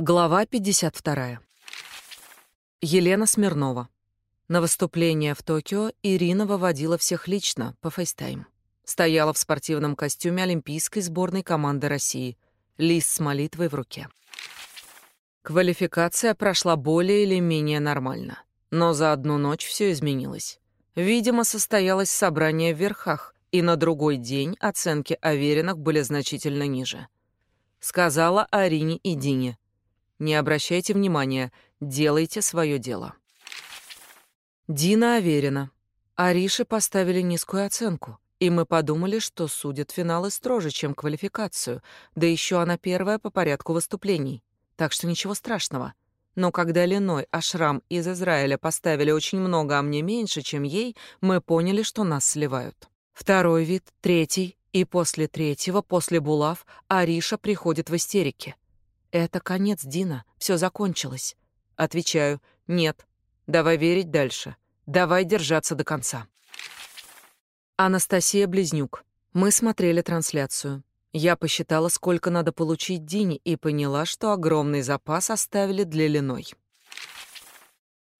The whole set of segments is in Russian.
Глава 52. Елена Смирнова. На выступление в Токио Ирина выводила всех лично по FaceTime. Стояла в спортивном костюме олимпийской сборной команды России, лист с молитвой в руке. Квалификация прошла более или менее нормально, но за одну ночь все изменилось. Видимо, состоялось собрание в верхах, и на другой день оценки Авериных были значительно ниже. Сказала Арине и Дине — не обращайте внимания, делайте свое дело. Дина уверена. Арише поставили низкую оценку, и мы подумали, что судят финалы строже, чем квалификацию, да еще она первая по порядку выступлений, так что ничего страшного. Но когда Леной Ашрам из Израиля поставили очень много, а мне меньше, чем ей, мы поняли, что нас сливают. Второй вид, третий, и после третьего, после булав, Ариша приходит в истерике. Это конец, Дина. Все закончилось. Отвечаю: нет. Давай верить дальше. Давай держаться до конца. Анастасия Близнюк. Мы смотрели трансляцию. Я посчитала, сколько надо получить Дине, и поняла, что огромный запас оставили для Леной.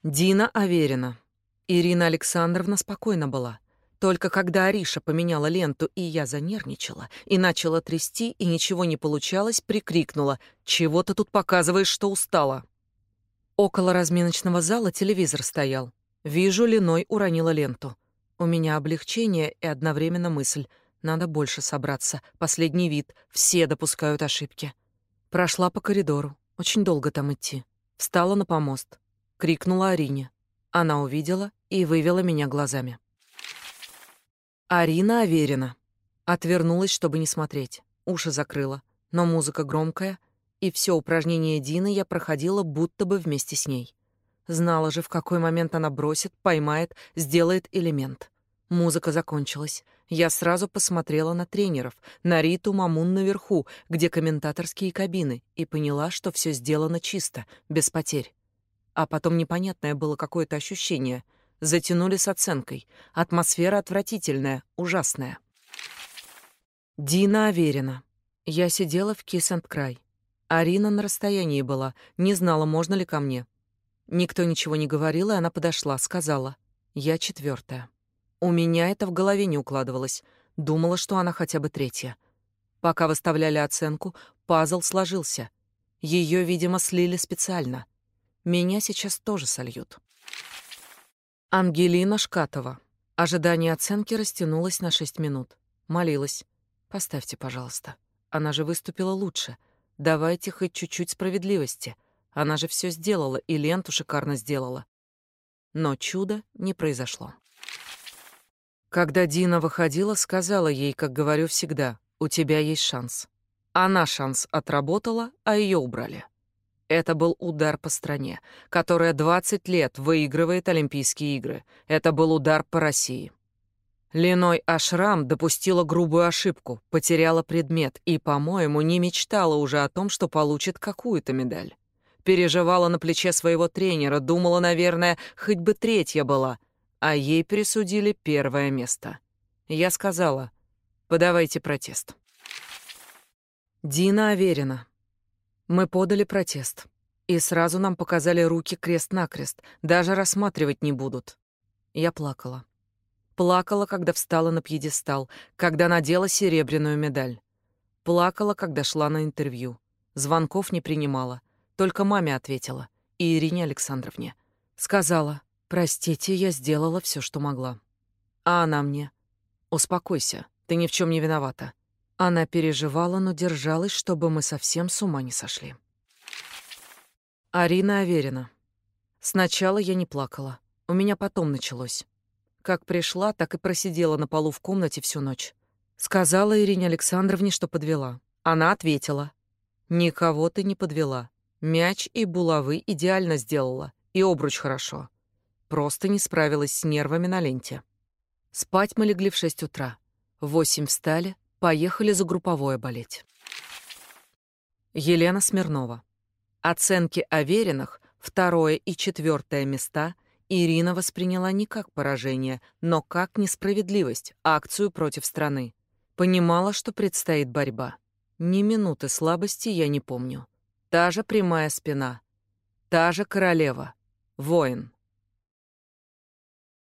Дина Аверина. Ирина Александровна спокойна была. Только когда Ариша поменяла ленту, и я занервничала, и начала трясти, и ничего не получалось, прикрикнула «Чего ты тут показываешь, что устала?» Около разминочного зала телевизор стоял. Вижу, Леной уронила ленту. У меня облегчение и одновременно мысль. Надо больше собраться. Последний вид. Все допускают ошибки. Прошла по коридору. Очень долго там идти. Встала на помост. Крикнула Арине. Она увидела и вывела меня глазами. Арина Аверина. Отвернулась, чтобы не смотреть. Уши закрыла. Но музыка громкая, и все упражнение Дины я проходила будто бы вместе с ней. Знала же, в какой момент она бросит, поймает, сделает элемент. Музыка закончилась. Я сразу посмотрела на тренеров, на Риту Мамун наверху, где комментаторские кабины, и поняла, что все сделано чисто, без потерь. А потом непонятное было какое-то ощущение — затянули с оценкой. Атмосфера отвратительная, ужасная. Дина Аверина. Я сидела в Кисент-край. Арина на расстоянии была, не знала, можно ли ко мне. Никто ничего не говорил, и она подошла, сказала. Я четвертая. У меня это в голове не укладывалось. Думала, что она хотя бы третья. Пока выставляли оценку, пазл сложился. Ее, видимо, слили специально. Меня сейчас тоже сольют. Ангелина Шкатова. Ожидание оценки растянулось на шесть минут. Молилась. «Поставьте, пожалуйста. Она же выступила лучше. Давайте хоть чуть-чуть справедливости. Она же все сделала и ленту шикарно сделала». Но чудо не произошло. Когда Дина выходила, сказала ей, как говорю всегда, «У тебя есть шанс». Она шанс отработала, а ее убрали. Это был удар по стране, которая 20 лет выигрывает Олимпийские игры. Это был удар по России. Леной Ашрам допустила грубую ошибку, потеряла предмет и, по-моему, не мечтала уже о том, что получит какую-то медаль. Переживала на плече своего тренера, думала, наверное, хоть бы третья была, а ей присудили первое место. Я сказала, подавайте протест. Дина Аверина, мы подали протест. И сразу нам показали руки крест-накрест, даже рассматривать не будут. Я плакала. Плакала, когда встала на пьедестал, когда надела серебряную медаль. Плакала, когда шла на интервью. Звонков не принимала, только маме ответила и Ирине Александровне. Сказала, простите, я сделала все, что могла. А она мне, успокойся, ты ни в чем не виновата. Она переживала, но держалась, чтобы мы совсем с ума не сошли. Арина Аверина. Сначала я не плакала. У меня потом началось. Как пришла, так и просидела на полу в комнате всю ночь. Сказала Ирине Александровне, что подвела. Она ответила. «Никого ты не подвела. Мяч и булавы идеально сделала. И обруч хорошо. Просто не справилась с нервами на ленте». Спать мы легли в шесть утра. В восемь встали, Поехали за групповое болеть. Елена Смирнова. Оценки о второе и четвертое места Ирина восприняла не как поражение, но как несправедливость, акцию против страны. Понимала, что предстоит борьба. Ни минуты слабости я не помню. Та же прямая спина. Та же королева. Воин.